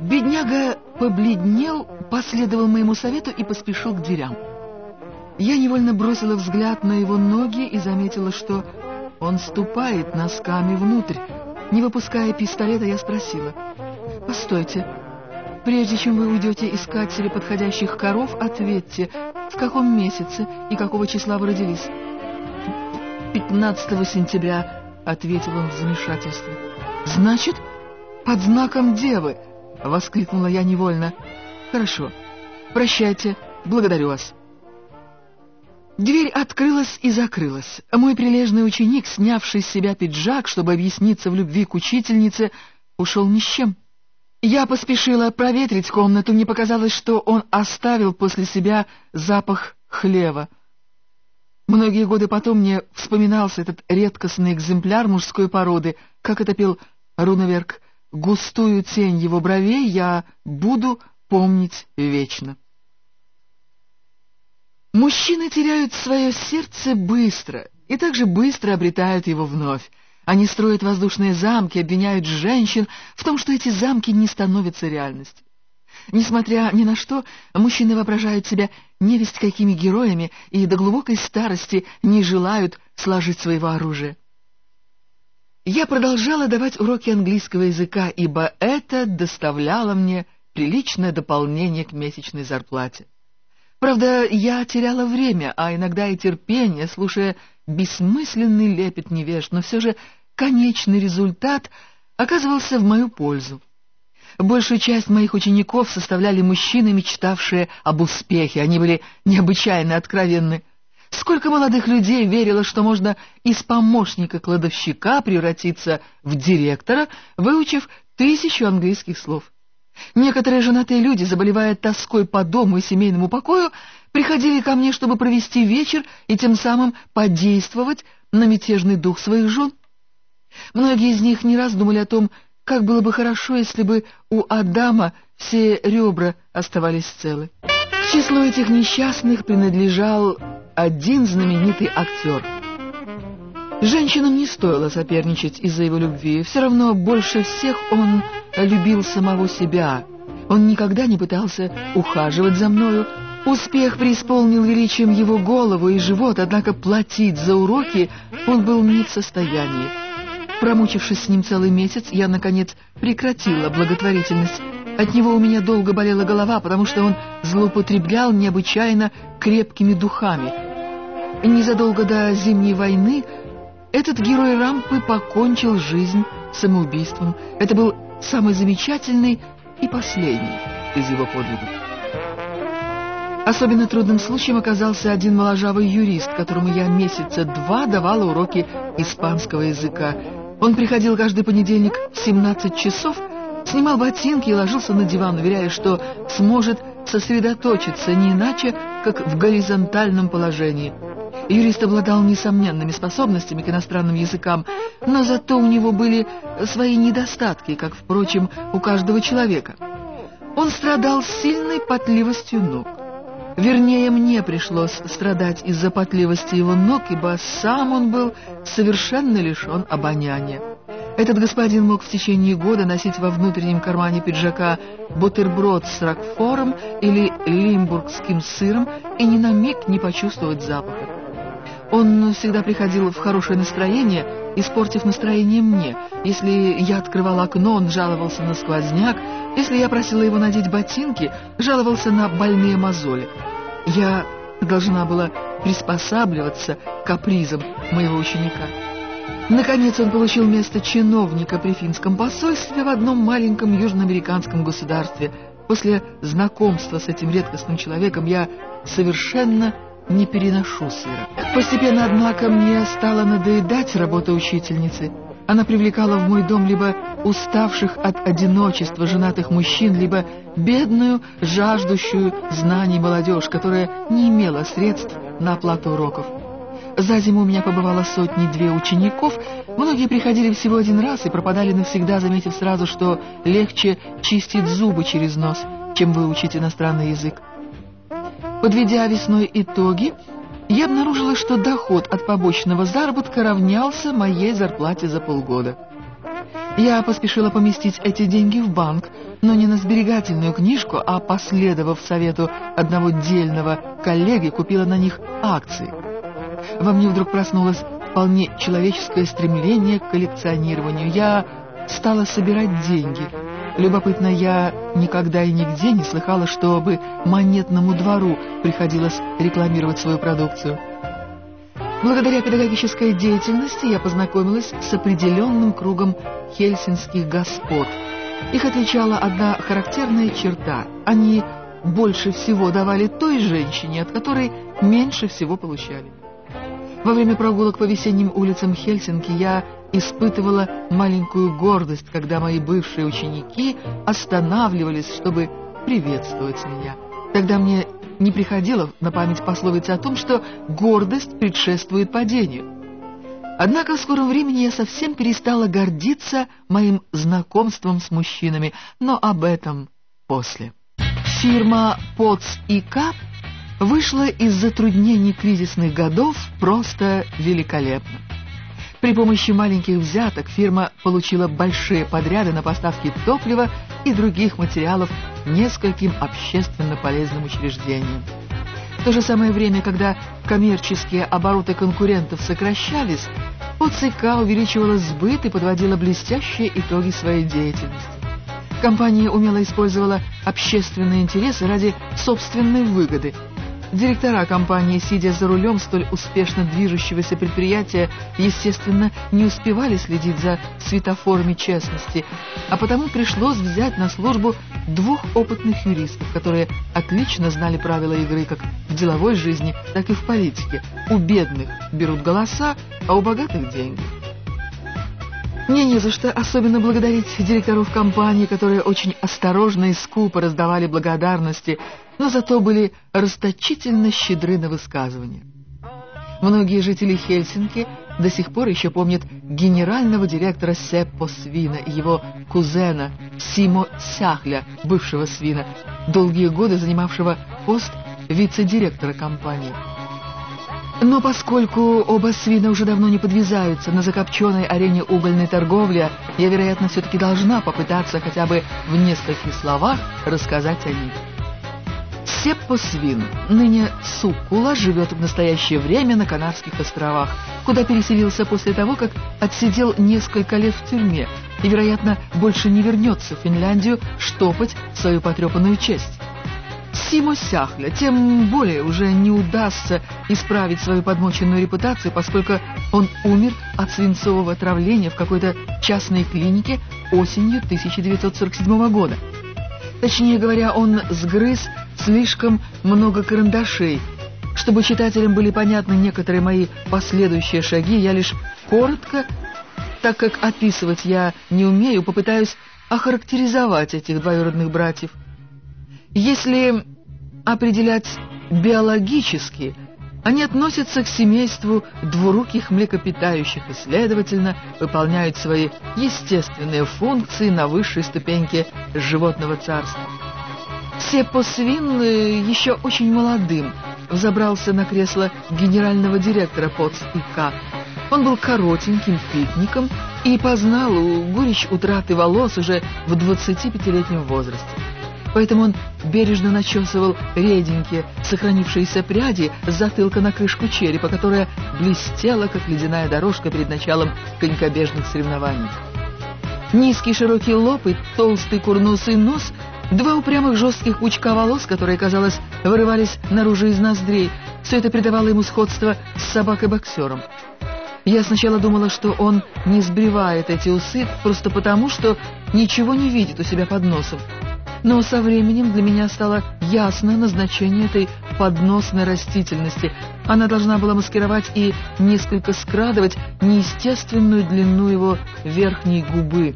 Бедняга побледнел, последовал моему совету и поспешил к дверям. Я невольно бросила взгляд на его ноги и заметила, что он ступает носками внутрь. Не выпуская пистолета, я спросила. «Постойте, прежде чем вы уйдете искать себе подходящих коров, ответьте, в каком месяце и какого числа вы родились?» «15 сентября», — ответил он в замешательстве. «Значит, под знаком девы!» — воскликнула я невольно. «Хорошо. Прощайте. Благодарю вас». Дверь открылась и закрылась. Мой прилежный ученик, снявший с себя пиджак, чтобы объясниться в любви к учительнице, ушел ни с чем. Я поспешила проветрить комнату, мне показалось, что он оставил после себя запах хлева. Многие годы потом мне вспоминался этот редкостный экземпляр мужской породы, как это пел Рунаверк, «Густую тень его бровей я буду помнить вечно». Мужчины теряют свое сердце быстро и также быстро обретают его вновь. Они строят воздушные замки, обвиняют женщин в том, что эти замки не становятся реальностью. Несмотря ни на что, мужчины воображают себя невесть какими героями и до глубокой старости не желают сложить своего оружия. Я продолжала давать уроки английского языка, ибо это доставляло мне приличное дополнение к месячной зарплате. Правда, я теряла время, а иногда и терпение, слушая бессмысленный лепет невежд, но все же конечный результат оказывался в мою пользу. Большую часть моих учеников составляли мужчины, мечтавшие об успехе. Они были необычайно откровенны. Сколько молодых людей верило, что можно из помощника-кладовщика превратиться в директора, выучив тысячу английских слов. Некоторые женатые люди, заболевая тоской по дому и семейному покою, приходили ко мне, чтобы провести вечер и тем самым подействовать на мятежный дух своих жен. Многие из них не раз думали о том, как было бы хорошо, если бы у Адама все ребра оставались целы. К числу этих несчастных принадлежал один знаменитый актер — Женщинам не стоило соперничать из-за его любви. Все равно больше всех он любил самого себя. Он никогда не пытался ухаживать за мною. Успех преисполнил величием его голову и живот, однако платить за уроки он был не в состоянии. Промучившись с ним целый месяц, я, наконец, прекратила благотворительность. От него у меня долго болела голова, потому что он злоупотреблял необычайно крепкими духами. Незадолго до Зимней войны этот герой Рампы покончил жизнь самоубийством. Это был самый замечательный и последний из его подвигов. Особенно трудным случаем оказался один моложавый юрист, которому я месяца два давала уроки испанского языка. Он приходил каждый понедельник в 17 часов, снимал ботинки и ложился на диван, уверяя, что сможет сосредоточиться не иначе, как в горизонтальном положении – Юрист обладал несомненными способностями к иностранным языкам, но зато у него были свои недостатки, как, впрочем, у каждого человека. Он страдал сильной потливостью ног. Вернее, мне пришлось страдать из-за потливости его ног, ибо сам он был совершенно лишен обоняния. Этот господин мог в течение года носить во внутреннем кармане пиджака бутерброд с ракфором или лимбургским сыром и ни на миг не почувствовать запаха. Он всегда приходил в хорошее настроение, испортив настроение мне. Если я открывала окно, он жаловался на сквозняк. Если я просила его надеть ботинки, жаловался на больные мозоли. Я должна была приспосабливаться к капризам моего ученика. Наконец он получил место чиновника при финском посольстве в одном маленьком южноамериканском государстве. После знакомства с этим редкостным человеком я совершенно не переношу сыра. Постепенно, однако, мне стало надоедать работа учительницы. Она привлекала в мой дом либо уставших от одиночества женатых мужчин, либо бедную, жаждущую знаний молодежь, которая не имела средств на оплату уроков. За зиму у меня побывало сотни-две учеников, многие приходили всего один раз и пропадали навсегда, заметив сразу, что легче чистить зубы через нос, чем выучить иностранный язык. Подведя весной итоги, я обнаружила, что доход от побочного заработка равнялся моей зарплате за полгода. Я поспешила поместить эти деньги в банк, но не на сберегательную книжку, а, последовав совету одного дельного коллеги, купила на них акции. Во мне вдруг проснулось вполне человеческое стремление к коллекционированию. Я стала собирать деньги. Любопытно, я никогда и нигде не слыхала, чтобы монетному двору приходилось рекламировать свою продукцию. Благодаря педагогической деятельности я познакомилась с определенным кругом хельсинских господ. Их отличала одна характерная черта. Они больше всего давали той женщине, от которой меньше всего получали. Во время прогулок по весенним улицам Хельсинки я испытывала маленькую гордость, когда мои бывшие ученики останавливались, чтобы приветствовать меня. Тогда мне не приходила на память пословица о том, что гордость предшествует падению. Однако в скором времени я совсем перестала гордиться моим знакомством с мужчинами, но об этом после. Фирма «Поц и Кап» вышла из затруднений кризисных годов просто великолепно. При помощи маленьких взяток фирма получила большие подряды на поставки топлива и других материалов нескольким общественно полезным учреждениям. В то же самое время, когда коммерческие обороты конкурентов сокращались, ОЦК увеличивала сбыт и подводила блестящие итоги своей деятельности. Компания умело использовала общественные интересы ради собственной выгоды – Директора компании, сидя за рулем столь успешно движущегося предприятия, естественно, не успевали следить за светофорами честности, а потому пришлось взять на службу двух опытных юристов, которые отлично знали правила игры как в деловой жизни, так и в политике. У бедных берут голоса, а у богатых деньги. Мне не за что особенно благодарить директоров компании, которые очень осторожно и скупо раздавали благодарности но зато были расточительно щедры на высказывания. Многие жители Хельсинки до сих пор еще помнят генерального директора Сеппо Свина и его кузена Симо Сяхля, бывшего Свина, долгие годы занимавшего пост вице-директора компании. Но поскольку оба свина уже давно не подвязаются на закопченной арене угольной торговли, я, вероятно, все-таки должна попытаться хотя бы в нескольких словах рассказать о них. Сеппо Свин, ныне Суккула, живет в настоящее время на Канарских островах, куда переселился после того, как отсидел несколько лет в тюрьме и, вероятно, больше не вернется в Финляндию штопать свою потрепанную честь. Симо Сяхля тем более уже не удастся исправить свою подмоченную репутацию, поскольку он умер от свинцового отравления в какой-то частной клинике осенью 1947 года. Точнее говоря, он сгрыз слишком много карандашей. Чтобы читателям были понятны некоторые мои последующие шаги, я лишь коротко, так как описывать я не умею, попытаюсь охарактеризовать этих двоюродных братьев. Если определять биологически, они относятся к семейству двуруких млекопитающих и, следовательно, выполняют свои естественные функции на высшей ступеньке животного царства. Сеппо Свин еще очень молодым взобрался на кресло генерального директора ПОЦ-ИК. Он был коротеньким пикником и познал горечь утраты волос уже в 25-летнем возрасте. Поэтому он бережно начесывал реденькие, сохранившиеся пряди с затылка на крышку черепа, которая блестела, как ледяная дорожка перед началом конькобежных соревнований. Низкий широкий лоб и толстый курносый нос Два упрямых жестких пучка волос, которые, казалось, вырывались наружу из ноздрей. Все это придавало ему сходство с собакой-боксером. Я сначала думала, что он не сбривает эти усы просто потому, что ничего не видит у себя под носом. Но со временем для меня стало ясно назначение этой подносной растительности. Она должна была маскировать и несколько скрадывать неестественную длину его верхней губы.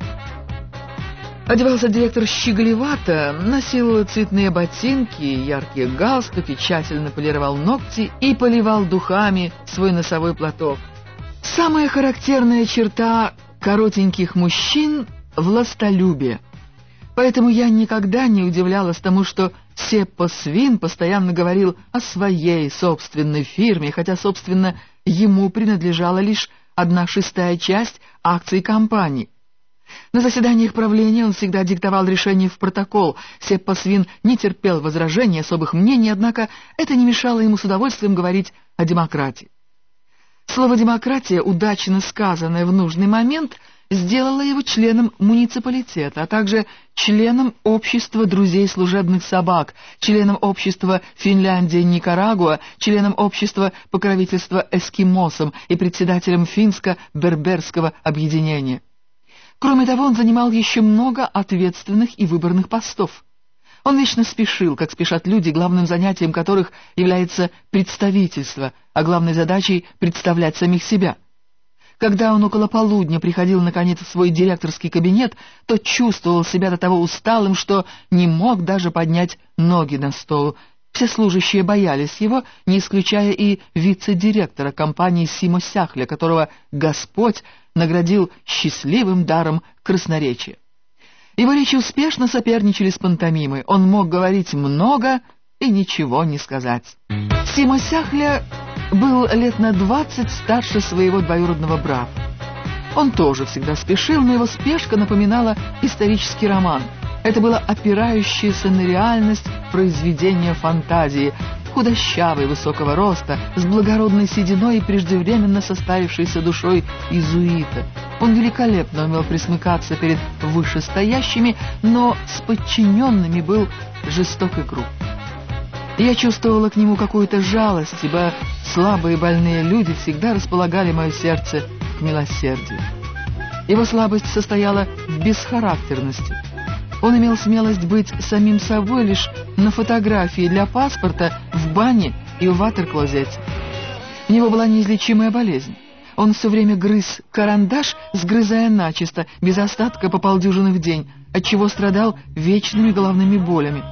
Одевался директор щеголевато, носил цветные ботинки, яркие галстуки, тщательно полировал ногти и поливал духами свой носовой платок. Самая характерная черта коротеньких мужчин — властолюбие. Поэтому я никогда не удивлялась тому, что Сеппо Свин постоянно говорил о своей собственной фирме, хотя, собственно, ему принадлежала лишь одна шестая часть акций компании. На заседаниях правления он всегда диктовал решения в протокол. Сеппа Свин не терпел возражений, особых мнений, однако это не мешало ему с удовольствием говорить о демократии. Слово «демократия», удачно сказанное в нужный момент, сделало его членом муниципалитета, а также членом общества друзей служебных собак, членом общества Финляндия-Никарагуа, членом общества покровительства эскимосам и председателем финско-берберского объединения. Кроме того, он занимал еще много ответственных и выборных постов. Он вечно спешил, как спешат люди, главным занятием которых является представительство, а главной задачей — представлять самих себя. Когда он около полудня приходил, наконец, в свой директорский кабинет, то чувствовал себя до того усталым, что не мог даже поднять ноги на стол. Все служащие боялись его, не исключая и вице-директора компании Симо Сяхля, которого Господь наградил счастливым даром красноречия. Его речи успешно соперничали с пантомимой. Он мог говорить много и ничего не сказать. Симо Сяхля был лет на двадцать старше своего двоюродного брата. Он тоже всегда спешил, но его спешка напоминала исторический роман. Это было опирающееся на реальность произведение фантазии, худощавый, высокого роста, с благородной сединой и преждевременно составившейся душой изуита. Он великолепно умел присмыкаться перед вышестоящими, но с подчиненными был жесток и груб. Я чувствовала к нему какую-то жалость, ибо слабые больные люди всегда располагали мое сердце к милосердию. Его слабость состояла в бесхарактерности — он имел смелость быть самим собой лишь на фотографии для паспорта, в бане и в ватер-клозете. У него была неизлечимая болезнь. Он все время грыз карандаш, сгрызая начисто, без остатка по полдюжины в день, отчего страдал вечными головными болями.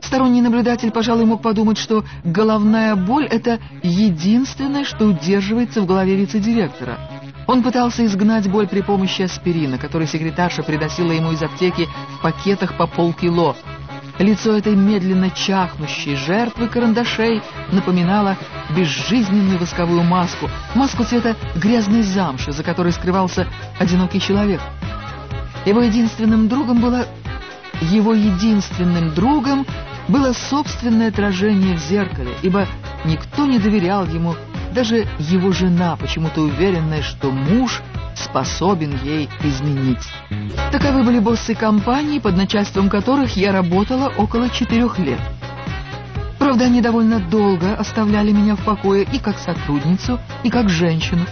Сторонний наблюдатель, пожалуй, мог подумать, что головная боль — это единственное, что удерживается в голове вице-директора — он пытался изгнать боль при помощи аспирина, который секретарша приносила ему из аптеки в пакетах по полкило. Лицо этой медленно чахнущей жертвы карандашей напоминало безжизненную восковую маску, маску цвета грязной замши, за которой скрывался одинокий человек. Его единственным другом было... Его единственным другом было собственное отражение в зеркале, ибо никто не доверял ему даже его жена, почему-то уверенная, что муж способен ей изменить. Таковы были боссы компании, под начальством которых я работала около четырех лет. Правда, они довольно долго оставляли меня в покое и как сотрудницу, и как женщину.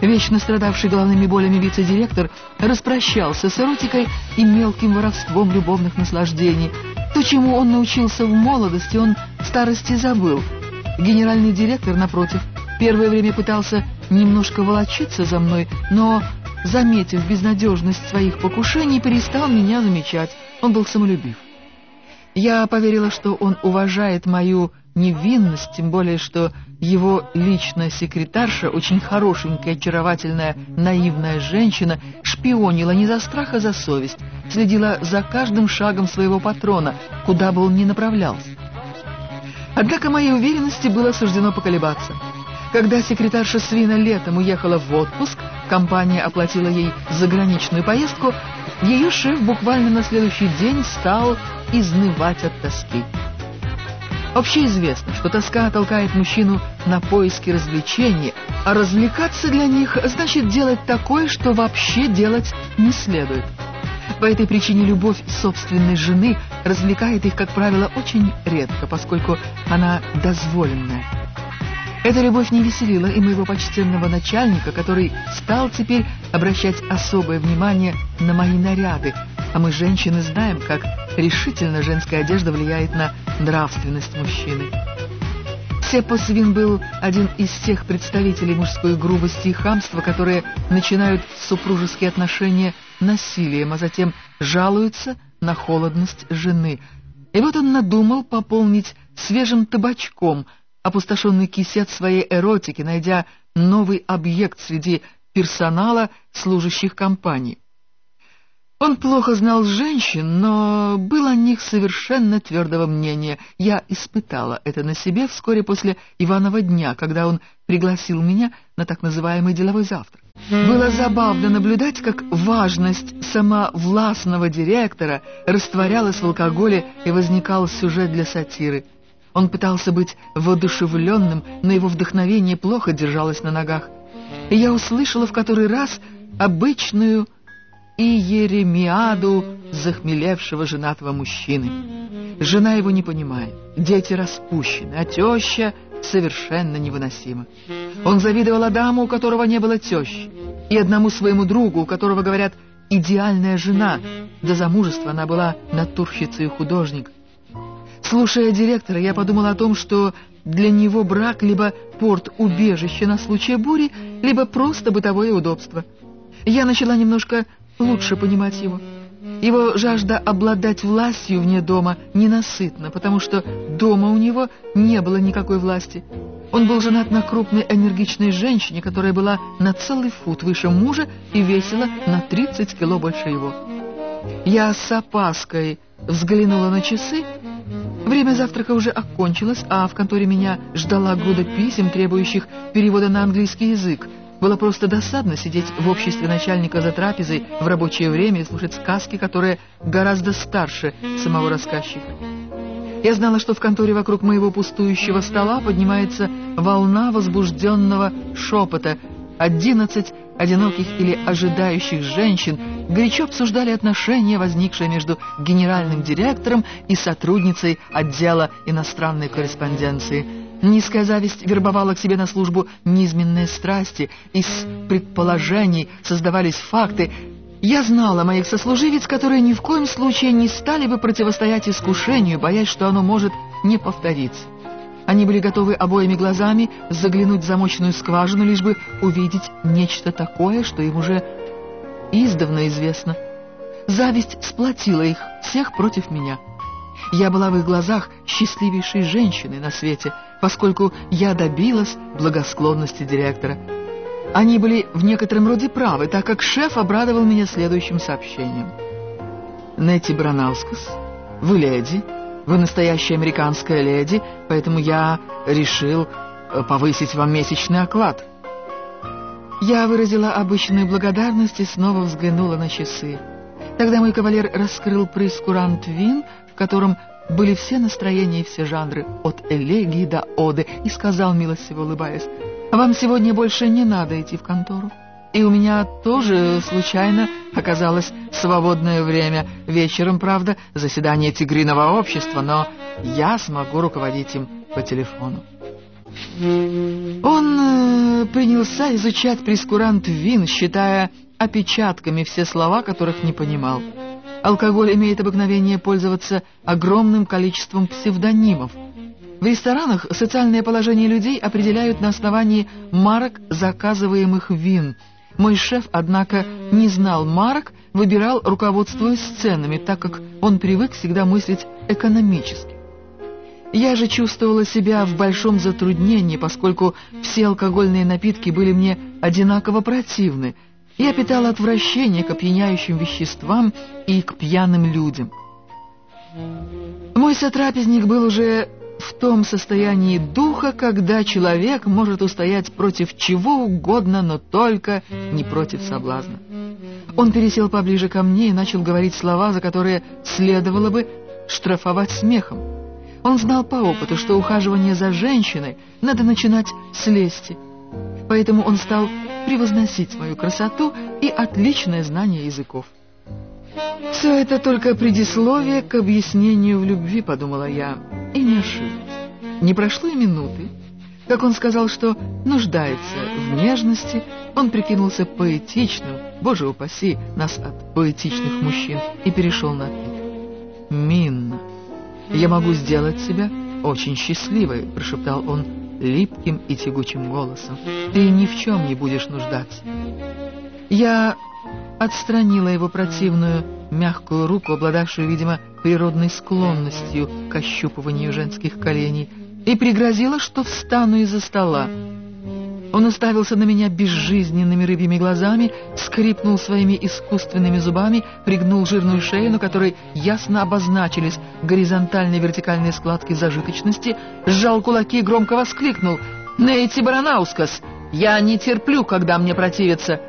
Вечно страдавший головными болями вице-директор распрощался с эротикой и мелким воровством любовных наслаждений. То, чему он научился в молодости, он в старости забыл. Генеральный директор, напротив, Первое время пытался немножко волочиться за мной, но, заметив безнадежность своих покушений, перестал меня замечать. Он был самолюбив. Я поверила, что он уважает мою невинность, тем более, что его личная секретарша, очень хорошенькая, очаровательная, наивная женщина, шпионила не за страх, а за совесть, следила за каждым шагом своего патрона, куда бы он ни направлялся. Однако моей уверенности было суждено поколебаться. Когда секретарша Свина летом уехала в отпуск, компания оплатила ей заграничную поездку, ее шеф буквально на следующий день стал изнывать от тоски. Общеизвестно, что тоска толкает мужчину на поиски развлечений, а развлекаться для них значит делать такое, что вообще делать не следует. По этой причине любовь собственной жены развлекает их, как правило, очень редко, поскольку она дозволенная. Эта любовь не веселила и моего почтенного начальника, который стал теперь обращать особое внимание на мои наряды, а мы, женщины, знаем, как решительно женская одежда влияет на нравственность мужчины. Сеппо Свин был один из тех представителей мужской грубости и хамства, которые начинают супружеские отношения насилием, а затем жалуются на холодность жены. И вот он надумал пополнить свежим табачком – опустошенный кисет своей эротики, найдя новый объект среди персонала служащих компаний. Он плохо знал женщин, но был о них совершенно твердого мнения. Я испытала это на себе вскоре после Иванова дня, когда он пригласил меня на так называемый деловой завтрак. Было забавно наблюдать, как важность самовластного директора растворялась в алкоголе и возникал сюжет для сатиры. Он пытался быть воодушевленным, но его вдохновение плохо держалось на ногах. И я услышала в который раз обычную иеремиаду захмелевшего женатого мужчины. Жена его не понимает, дети распущены, а теща совершенно невыносима. Он завидовал Адаму, у которого не было тещи, и одному своему другу, у которого, говорят, идеальная жена. До замужества она была натурщицей и художник. Слушая директора, я подумал о том, что для него брак либо порт-убежище на случай бури, либо просто бытовое удобство. Я начала немножко лучше понимать его. Его жажда обладать властью вне дома ненасытна, потому что дома у него не было никакой власти. Он был женат на крупной энергичной женщине, которая была на целый фут выше мужа и весила на 30 кило больше его. Я с опаской взглянула на часы. Время завтрака уже окончилось, а в конторе меня ждала груда писем, требующих перевода на английский язык. Было просто досадно сидеть в обществе начальника за трапезой в рабочее время и слушать сказки, которые гораздо старше самого рассказчика. Я знала, что в конторе вокруг моего пустующего стола поднимается волна возбужденного шепота. Одиннадцать одиноких или ожидающих женщин горячо обсуждали отношения, возникшие между генеральным директором и сотрудницей отдела иностранной корреспонденции. Низкая зависть вербовала к себе на службу низменные страсти, из предположений создавались факты. Я знала моих сослуживец, которые ни в коем случае не стали бы противостоять искушению, боясь, что оно может не повториться. Они были готовы обоими глазами заглянуть в замочную скважину, лишь бы увидеть нечто такое, что им уже издавна известно. Зависть сплотила их, всех против меня. Я была в их глазах счастливейшей женщиной на свете, поскольку я добилась благосклонности директора. Они были в некотором роде правы, так как шеф обрадовал меня следующим сообщением. «Нетти Бранаускас, вы леди, вы настоящая американская леди, поэтому я решил э, повысить вам месячный оклад». Я выразила обычную благодарность и снова взглянула на часы. Тогда мой кавалер раскрыл прескурант вин, в котором были все настроения и все жанры, от элегии до оды, и сказал, милостиво улыбаясь, «Вам сегодня больше не надо идти в контору. И у меня тоже случайно оказалось свободное время. Вечером, правда, заседание тигриного общества, но я смогу руководить им по телефону». Он э, принялся изучать прескурант вин, считая опечатками все слова, которых не понимал. Алкоголь имеет обыкновение пользоваться огромным количеством псевдонимов. В ресторанах социальное положение людей определяют на основании марок заказываемых вин. Мой шеф, однако, не знал марок, выбирал, руководствуясь ценами, так как он привык всегда мыслить экономически. Я же чувствовала себя в большом затруднении, поскольку все алкогольные напитки были мне одинаково противны – я питала отвращение к опьяняющим веществам и к пьяным людям. Мой сотрапезник был уже в том состоянии духа, когда человек может устоять против чего угодно, но только не против соблазна. Он пересел поближе ко мне и начал говорить слова, за которые следовало бы штрафовать смехом. Он знал по опыту, что ухаживание за женщиной надо начинать с лести. Поэтому он стал превозносить свою красоту и отличное знание языков. «Все это только предисловие к объяснению в любви», — подумала я, и не ошиблась. Не прошло и минуты, как он сказал, что нуждается в нежности, он прикинулся поэтичным, боже упаси нас от поэтичных мужчин, и перешел на. «Минна, я могу сделать себя очень счастливой», — прошептал он, липким и тягучим голосом. «Ты ни в чем не будешь нуждаться». Я отстранила его противную, мягкую руку, обладавшую, видимо, природной склонностью к ощупыванию женских коленей, и пригрозила, что встану из-за стола. Он уставился на меня безжизненными рыбьими глазами, скрипнул своими искусственными зубами, пригнул жирную шею, на которой ясно обозначились горизонтальные вертикальные складки зажиточности, сжал кулаки и громко воскликнул «Нейти Баранаускас! Я не терплю, когда мне противятся».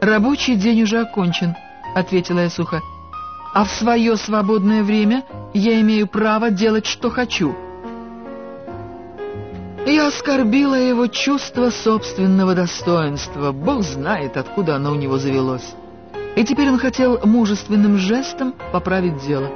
«Рабочий день уже окончен», — ответила я сухо. «А в свое свободное время я имею право делать, что хочу». Я оскорбила его чувство собственного достоинства. Бог знает, откуда оно у него завелось. И теперь он хотел мужественным жестом поправить дело.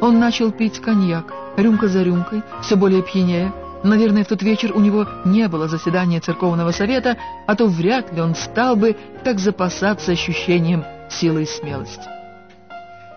Он начал пить коньяк, рюмка за рюмкой, все более пьянее. Наверное, в тот вечер у него не было заседания церковного совета, а то вряд ли он стал бы так запасаться ощущением силы и смелости.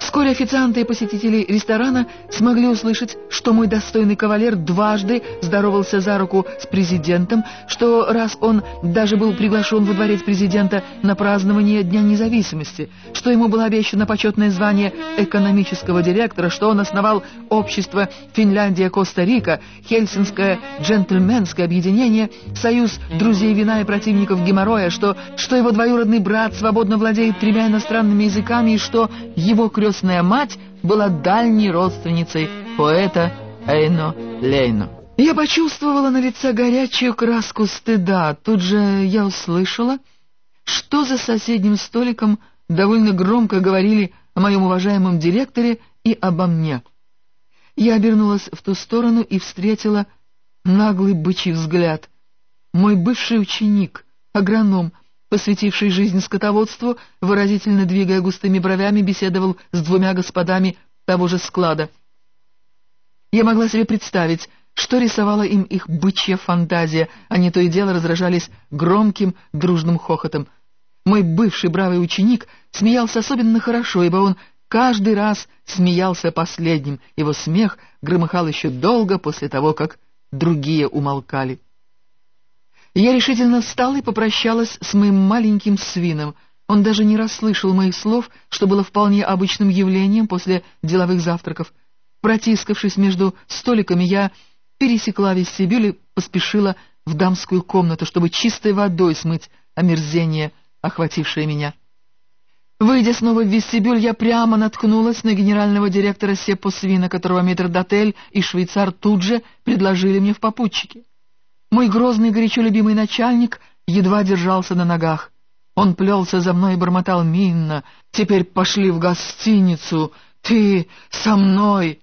Вскоре официанты и посетители ресторана смогли услышать, что мой достойный кавалер дважды здоровался за руку с президентом, что раз он даже был приглашен во дворец президента на празднование Дня независимости, что ему было обещано почетное звание экономического директора, что он основал общество Финляндия-Коста-Рика, Хельсинское джентльменское объединение, союз друзей вина и противников геморроя, что, что его двоюродный брат свободно владеет тремя иностранными языками и что его крестный крестная мать была дальней родственницей поэта Эйно Лейно. Я почувствовала на лице горячую краску стыда. Тут же я услышала, что за соседним столиком довольно громко говорили о моем уважаемом директоре и обо мне. Я обернулась в ту сторону и встретила наглый бычий взгляд. Мой бывший ученик, агроном, посвятивший жизнь скотоводству, выразительно двигая густыми бровями, беседовал с двумя господами того же склада. Я могла себе представить, что рисовала им их бычья фантазия, они то и дело разражались громким дружным хохотом. Мой бывший бравый ученик смеялся особенно хорошо, ибо он каждый раз смеялся последним, его смех громыхал еще долго после того, как другие умолкали. Я решительно встала и попрощалась с моим маленьким свином. Он даже не расслышал моих слов, что было вполне обычным явлением после деловых завтраков. Протискавшись между столиками, я пересекла вестибюль и поспешила в дамскую комнату, чтобы чистой водой смыть омерзение, охватившее меня. Выйдя снова в вестибюль, я прямо наткнулась на генерального директора Сеппо Свина, которого метрдотель и швейцар тут же предложили мне в попутчике. Мой грозный, горячо любимый начальник едва держался на ногах. Он плелся за мной и бормотал минно. «Теперь пошли в гостиницу! Ты со мной!»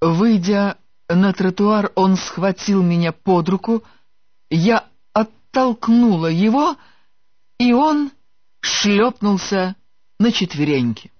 Выйдя на тротуар, он схватил меня под руку. Я оттолкнула его, и он шлепнулся на четвереньки.